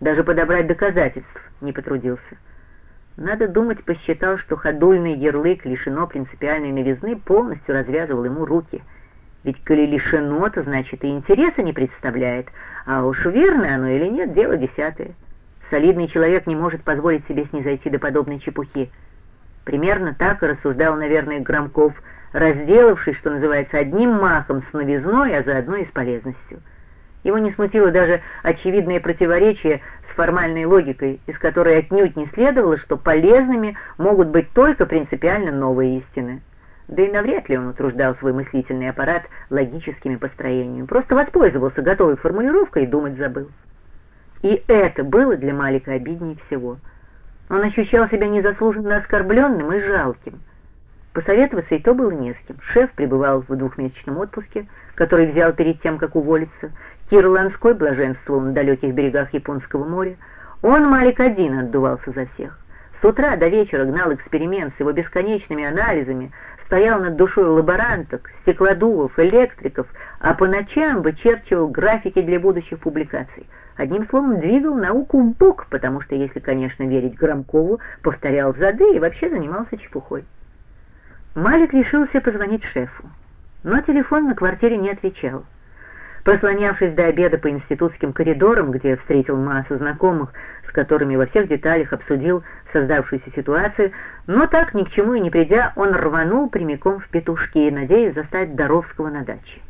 Даже подобрать доказательств не потрудился. Надо думать, посчитал, что ходульный ярлык лишено принципиальной новизны, полностью развязывал ему руки. Ведь коли лишено, то значит и интереса не представляет, а уж верно оно или нет, дело десятое. Солидный человек не может позволить себе снизойти до подобной чепухи. Примерно так и рассуждал, наверное, Громков, разделавшись, что называется, одним махом с новизной, а заодно и с полезностью. Его не смутило даже очевидное противоречие с формальной логикой, из которой отнюдь не следовало, что полезными могут быть только принципиально новые истины. Да и навряд ли он утруждал свой мыслительный аппарат логическими построениями, просто воспользовался готовой формулировкой и думать забыл. И это было для Малика обиднее всего. Он ощущал себя незаслуженно оскорбленным и жалким. Посоветоваться и то было не с кем. Шеф пребывал в двухмесячном отпуске, который взял перед тем, как уволиться. Кир Ланской блаженствовал на далеких берегах Японского моря. Он, Малик, один отдувался за всех. С утра до вечера гнал эксперимент с его бесконечными анализами, стоял над душой лаборанток, стеклодувов, электриков, а по ночам вычерчивал графики для будущих публикаций. Одним словом, двигал науку в бок, потому что, если, конечно, верить Громкову, повторял зады и вообще занимался чепухой. Малик решился позвонить шефу, но телефон на квартире не отвечал. Прослонявшись до обеда по институтским коридорам, где встретил массу знакомых, с которыми во всех деталях обсудил создавшуюся ситуацию, но так ни к чему и не придя, он рванул прямиком в петушки, надеясь застать Доровского на даче.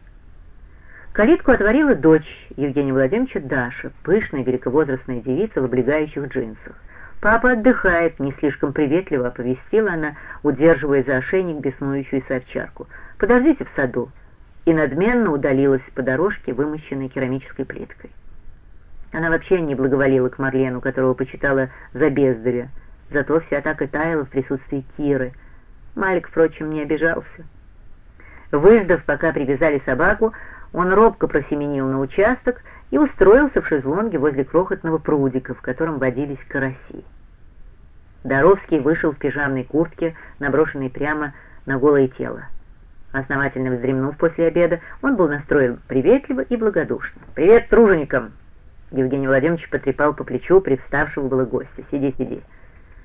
Калитку отворила дочь Евгения Владимировича Даша, пышная великовозрастная девица в облегающих джинсах. «Папа отдыхает», — не слишком приветливо оповестила она, удерживая за ошейник беснующуюся овчарку. «Подождите в саду» и надменно удалилась по дорожке, вымощенной керамической плиткой. Она вообще не благоволила к Марлену, которого почитала за бездаря, зато вся так и таяла в присутствии Киры. Малик, впрочем, не обижался. Выждав, пока привязали собаку, он робко просеменил на участок и устроился в шезлонге возле крохотного прудика, в котором водились караси. Доровский вышел в пижамной куртке, наброшенной прямо на голое тело. Основательно вздремнув после обеда, он был настроен приветливо и благодушно. «Привет труженикам!» Евгений Владимирович потрепал по плечу привставшего было гостя. «Сиди, сиди!»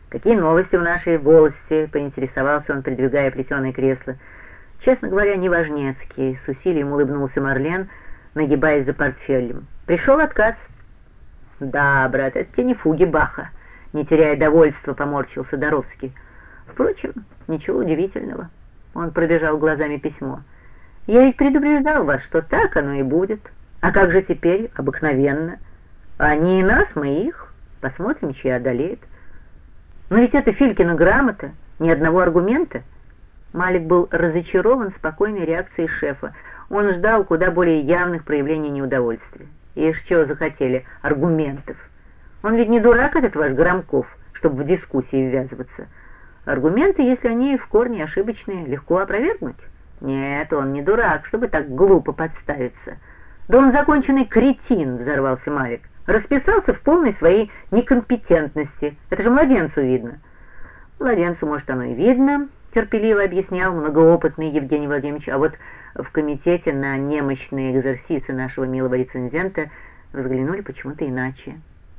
«Какие новости в нашей волости?» — поинтересовался он, придвигая плетеное кресло. «Честно говоря, неважнецкие», — с усилием улыбнулся Марлен, нагибаясь за портфелем. «Пришел отказ». «Да, брат, это тебе не фуги Баха», — не теряя довольства, поморщился Доровский. «Впрочем, ничего удивительного». Он пробежал глазами письмо. «Я ведь предупреждал вас, что так оно и будет. А как же теперь? Обыкновенно. Они и нас, мы их. Посмотрим, чья одолеет. Но ведь это Филькина грамота, ни одного аргумента». Малик был разочарован спокойной реакцией шефа. Он ждал куда более явных проявлений неудовольствия. И что захотели? Аргументов. Он ведь не дурак, этот ваш Громков, чтобы в дискуссии ввязываться. Аргументы, если они в корне ошибочные, легко опровергнуть. Нет, он не дурак, чтобы так глупо подставиться. Да он законченный кретин, взорвался Малик. Расписался в полной своей некомпетентности. Это же младенцу видно. Младенцу, может, оно и видно, терпеливо объяснял многоопытный Евгений Владимирович, а вот в комитете на немощные экзерсисы нашего милого рецензента взглянули почему-то иначе.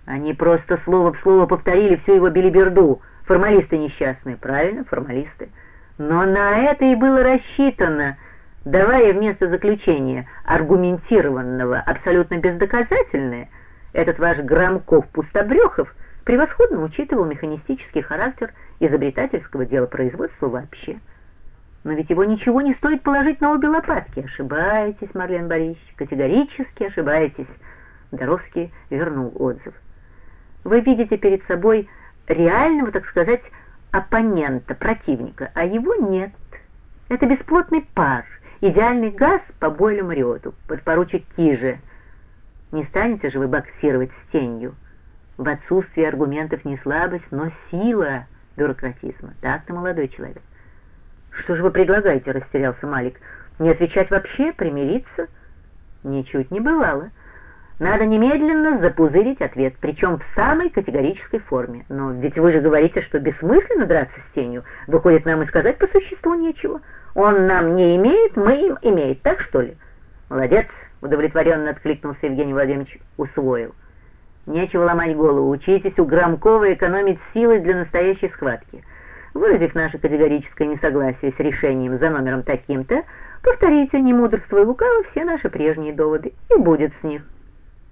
Они просто слово в слово повторили всю его билиберду — Формалисты несчастные, правильно, формалисты. Но на это и было рассчитано, давая вместо заключения аргументированного, абсолютно бездоказательное, этот ваш Громков-Пустобрехов превосходно учитывал механистический характер изобретательского дела производства вообще. Но ведь его ничего не стоит положить на обе лопатки. Ошибаетесь, Марлен Борисович, категорически ошибаетесь. Доровский вернул отзыв. Вы видите перед собой реального, так сказать, оппонента, противника, а его нет. Это бесплотный пар, идеальный газ по бойлю Мариоту, подпоручик Киже. Не станете же вы боксировать с тенью? В отсутствии аргументов не слабость, но сила бюрократизма. Так-то, молодой человек. Что же вы предлагаете, растерялся Малик. Не отвечать вообще, примириться? Ничуть не бывало. Надо немедленно запузырить ответ, причем в самой категорической форме. Но ведь вы же говорите, что бессмысленно драться с тенью. Выходит, нам и сказать по существу нечего. Он нам не имеет, мы им имеет. Так что ли? Молодец, удовлетворенно откликнулся Евгений Владимирович, усвоил. Нечего ломать голову, учитесь у Громкова экономить силы для настоящей схватки. Выразив наше категорическое несогласие с решением за номером таким-то, повторите, не мудрствуя лукаво, все наши прежние доводы, и будет с них.